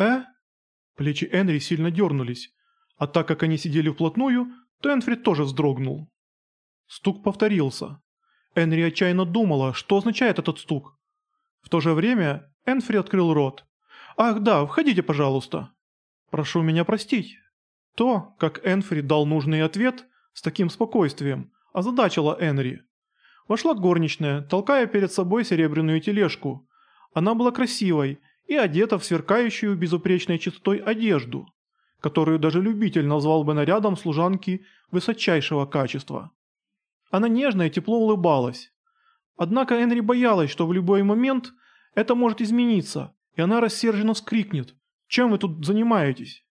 «Э?» Плечи Энри сильно дернулись, а так как они сидели вплотную, то Энфрид тоже вздрогнул. Стук повторился. Энри отчаянно думала, что означает этот стук. В то же время Энфри открыл рот. «Ах да, входите, пожалуйста». «Прошу меня простить». То, как Энфри дал нужный ответ, с таким спокойствием, озадачила Энри. Вошла горничная, толкая перед собой серебряную тележку. Она была красивой и одета в сверкающую безупречной чистотой одежду, которую даже любитель назвал бы нарядом служанки высочайшего качества. Она нежно и тепло улыбалась. Однако Энри боялась, что в любой момент это может измениться, и она рассерженно вскрикнет. «Чем вы тут занимаетесь?»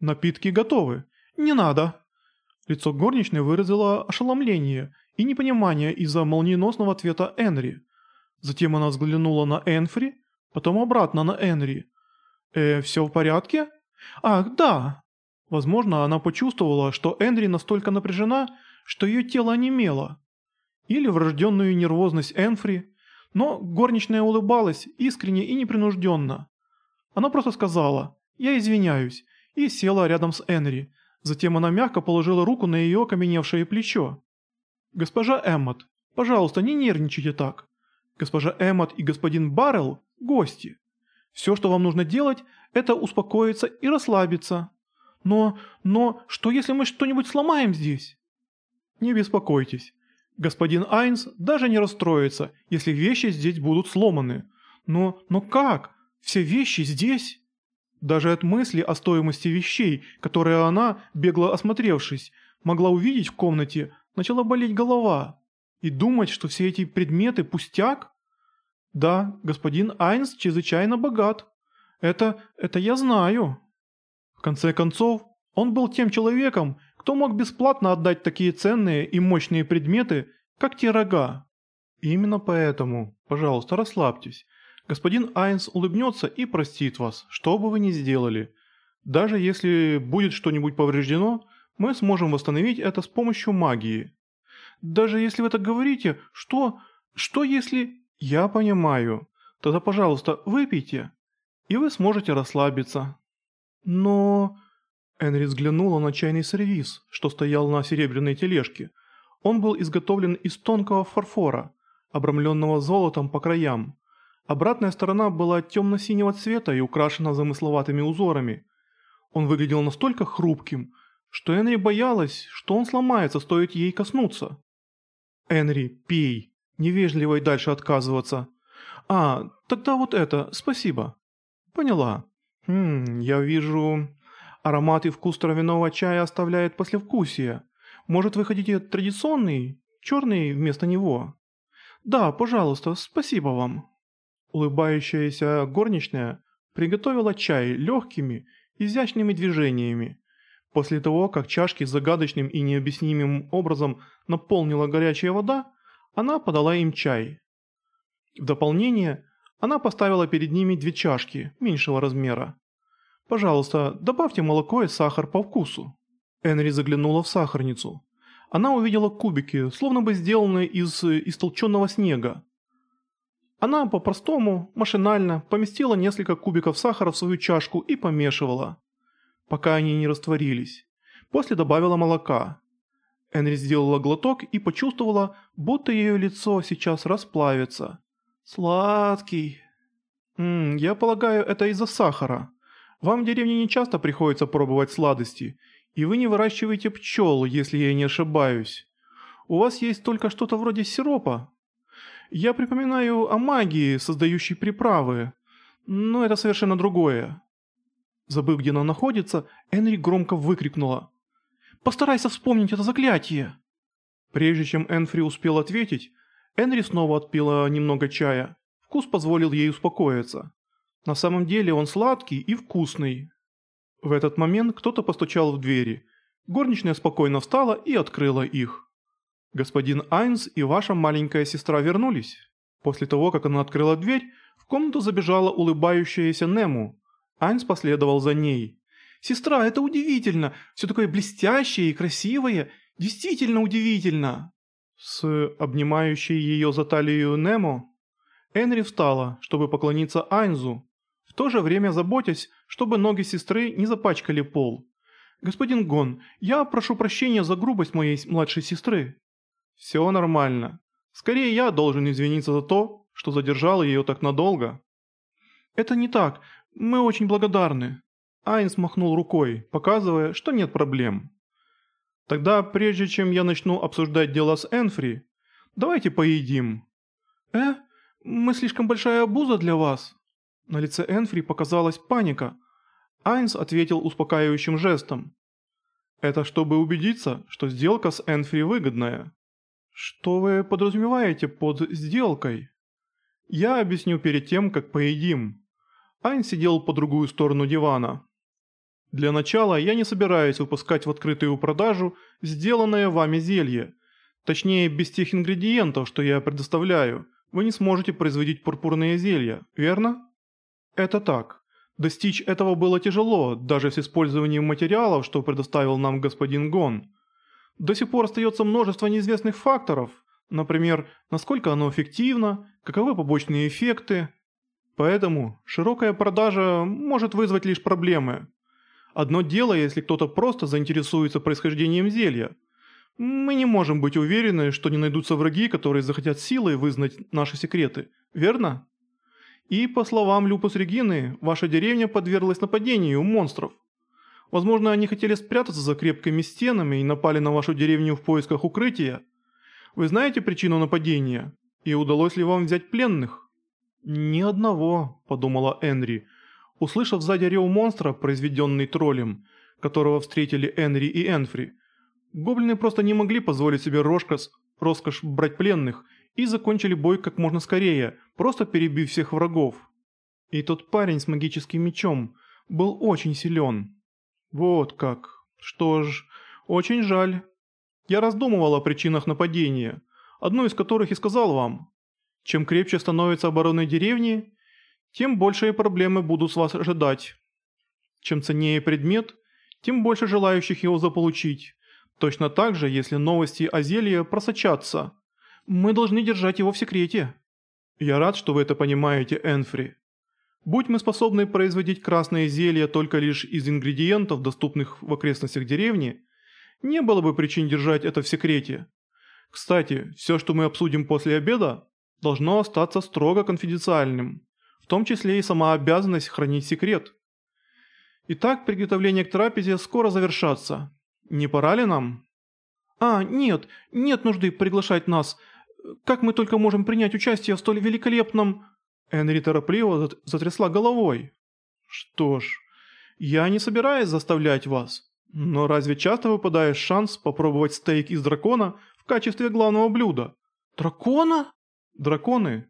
«Напитки готовы». «Не надо». Лицо горничной выразило ошеломление и непонимание из-за молниеносного ответа Энри. Затем она взглянула на Энфри, потом обратно на Энри. «Э, все в порядке?» «Ах, да!» Возможно, она почувствовала, что Энри настолько напряжена, что ее тело онемело. Или врожденную нервозность Энфри, но горничная улыбалась искренне и непринужденно. Она просто сказала «Я извиняюсь» и села рядом с Энри. Затем она мягко положила руку на ее окаменевшее плечо. «Госпожа Эммот, пожалуйста, не нервничайте так. Госпожа Эммот и господин Баррелл – гости. Все, что вам нужно делать, это успокоиться и расслабиться. Но, но, что если мы что-нибудь сломаем здесь?» «Не беспокойтесь. Господин Айнс даже не расстроится, если вещи здесь будут сломаны. Но, но как? Все вещи здесь?» Даже от мысли о стоимости вещей, которые она, бегло осмотревшись, могла увидеть в комнате, начала болеть голова. И думать, что все эти предметы пустяк? Да, господин Айнс чрезвычайно богат. Это, это я знаю. В конце концов, он был тем человеком, кто мог бесплатно отдать такие ценные и мощные предметы, как те рога? Именно поэтому, пожалуйста, расслабьтесь. Господин Айнс улыбнется и простит вас, что бы вы ни сделали. Даже если будет что-нибудь повреждено, мы сможем восстановить это с помощью магии. Даже если вы так говорите, что... Что если... Я понимаю. Тогда, пожалуйста, выпейте, и вы сможете расслабиться. Но... Энри взглянула на чайный сервиз, что стоял на серебряной тележке. Он был изготовлен из тонкого фарфора, обрамленного золотом по краям. Обратная сторона была темно-синего цвета и украшена замысловатыми узорами. Он выглядел настолько хрупким, что Энри боялась, что он сломается, стоит ей коснуться. «Энри, пей. Невежливо и дальше отказываться». «А, тогда вот это, спасибо». «Поняла. Хм, я вижу...» Аромат и вкус травяного чая оставляет послевкусие. Может, вы хотите традиционный, черный вместо него? Да, пожалуйста, спасибо вам. Улыбающаяся горничная приготовила чай легкими, изящными движениями. После того, как чашки загадочным и необъяснимым образом наполнила горячая вода, она подала им чай. В дополнение, она поставила перед ними две чашки меньшего размера. Пожалуйста, добавьте молоко и сахар по вкусу». Энри заглянула в сахарницу. Она увидела кубики, словно бы сделанные из истолченного снега. Она по-простому, машинально, поместила несколько кубиков сахара в свою чашку и помешивала, пока они не растворились. После добавила молока. Энри сделала глоток и почувствовала, будто ее лицо сейчас расплавится. «Сладкий». «М -м, «Я полагаю, это из-за сахара. Вам в деревне не часто приходится пробовать сладости, и вы не выращиваете пчел, если я не ошибаюсь. У вас есть только что-то вроде сиропа. Я припоминаю о магии, создающей приправы, но это совершенно другое». Забыв, где она находится, Энри громко выкрикнула. «Постарайся вспомнить это заклятие!» Прежде чем Энфри успел ответить, Энри снова отпила немного чая. Вкус позволил ей успокоиться. На самом деле он сладкий и вкусный. В этот момент кто-то постучал в двери. Горничная спокойно встала и открыла их. Господин Айнс и ваша маленькая сестра вернулись. После того, как она открыла дверь, в комнату забежала улыбающаяся Нему. Айнс последовал за ней. «Сестра, это удивительно! Все такое блестящее и красивое! Действительно удивительно!» С обнимающей ее за талию Немо Энри встала, чтобы поклониться Айнзу, в то же время заботясь, чтобы ноги сестры не запачкали пол. «Господин Гон, я прошу прощения за грубость моей младшей сестры». «Все нормально. Скорее я должен извиниться за то, что задержал ее так надолго». «Это не так. Мы очень благодарны». Айнс махнул рукой, показывая, что нет проблем. «Тогда, прежде чем я начну обсуждать дела с Энфри, давайте поедим». «Э? Мы слишком большая обуза для вас?» На лице Энфри показалась паника. Айнс ответил успокаивающим жестом. «Это чтобы убедиться, что сделка с Энфри выгодная». «Что вы подразумеваете под «сделкой»?» «Я объясню перед тем, как поедим». Айн сидел по другую сторону дивана. Для начала я не собираюсь выпускать в открытую продажу сделанное вами зелье. Точнее, без тех ингредиентов, что я предоставляю, вы не сможете производить пурпурные зелья, верно? Это так. Достичь этого было тяжело, даже с использованием материалов, что предоставил нам господин Гон. До сих пор остается множество неизвестных факторов, например, насколько оно эффективно, каковы побочные эффекты. Поэтому широкая продажа может вызвать лишь проблемы, Одно дело, если кто-то просто заинтересуется происхождением зелья. Мы не можем быть уверены, что не найдутся враги, которые захотят силой вызнать наши секреты, верно? И, по словам Люпус Регины, ваша деревня подверглась нападению монстров. Возможно, они хотели спрятаться за крепкими стенами и напали на вашу деревню в поисках укрытия. Вы знаете причину нападения? И удалось ли вам взять пленных? «Ни одного», – подумала Энри, – Услышав сзади рев монстра, произведенный троллем, которого встретили Энри и Энфри, гоблины просто не могли позволить себе роскошь, роскошь брать пленных и закончили бой как можно скорее, просто перебив всех врагов. И тот парень с магическим мечом был очень силен. Вот как. Что ж, очень жаль. Я раздумывал о причинах нападения, одну из которых и сказал вам. Чем крепче становится оборона деревни, тем большие проблемы будут с вас ожидать. Чем ценнее предмет, тем больше желающих его заполучить. Точно так же, если новости о зелье просочатся. Мы должны держать его в секрете. Я рад, что вы это понимаете, Энфри. Будь мы способны производить красные зелья только лишь из ингредиентов, доступных в окрестностях деревни, не было бы причин держать это в секрете. Кстати, все, что мы обсудим после обеда, должно остаться строго конфиденциальным в том числе и сама обязанность хранить секрет. Итак, приготовление к трапезе скоро завершатся. Не пора ли нам? А, нет, нет нужды приглашать нас. Как мы только можем принять участие в столь великолепном... Энри торопливо затрясла головой. Что ж, я не собираюсь заставлять вас. Но разве часто выпадает шанс попробовать стейк из дракона в качестве главного блюда? Дракона? Драконы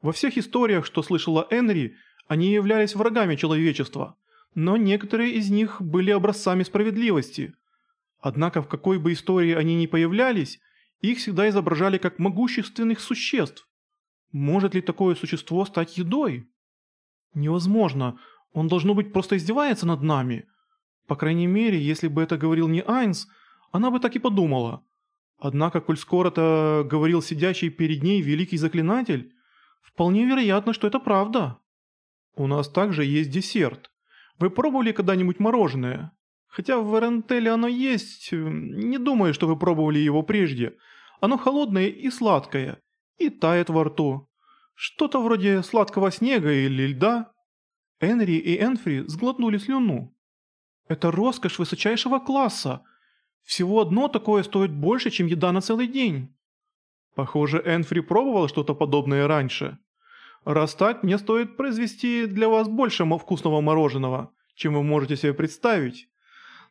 во всех историях, что слышала Энри, они являлись врагами человечества, но некоторые из них были образцами справедливости. Однако в какой бы истории они ни появлялись, их всегда изображали как могущественных существ. Может ли такое существо стать едой? Невозможно, он должно быть просто издевается над нами. По крайней мере, если бы это говорил не Айнс, она бы так и подумала. Однако, коль скоро это говорил сидящий перед ней великий заклинатель, Вполне вероятно, что это правда. У нас также есть десерт. Вы пробовали когда-нибудь мороженое? Хотя в Эрентеле оно есть, не думаю, что вы пробовали его прежде. Оно холодное и сладкое, и тает во рту. Что-то вроде сладкого снега или льда. Энри и Энфри сглотнули слюну. Это роскошь высочайшего класса. Всего одно такое стоит больше, чем еда на целый день. Похоже, Энфри пробовал что-то подобное раньше. Раз так, мне стоит произвести для вас больше вкусного мороженого, чем вы можете себе представить.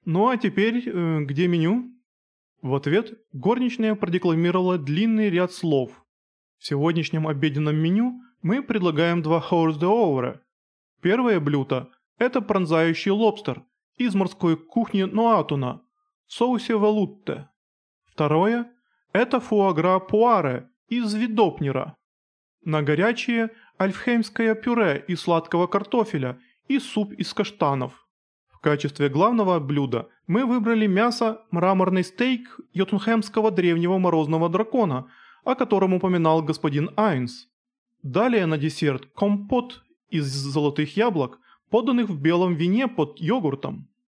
Ну а теперь, э, где меню? В ответ горничная продекламировала длинный ряд слов. В сегодняшнем обеденном меню мы предлагаем два хорс де овера. Первое блюдо – это пронзающий лобстер из морской кухни Нуатуна в соусе валутте. Второе – это фуагра пуаре из видопнера. На горячее альфхеймское пюре из сладкого картофеля и суп из каштанов. В качестве главного блюда мы выбрали мясо мраморный стейк йотунхемского древнего морозного дракона, о котором упоминал господин Айнс. Далее на десерт компот из золотых яблок поданных в белом вине под йогуртом.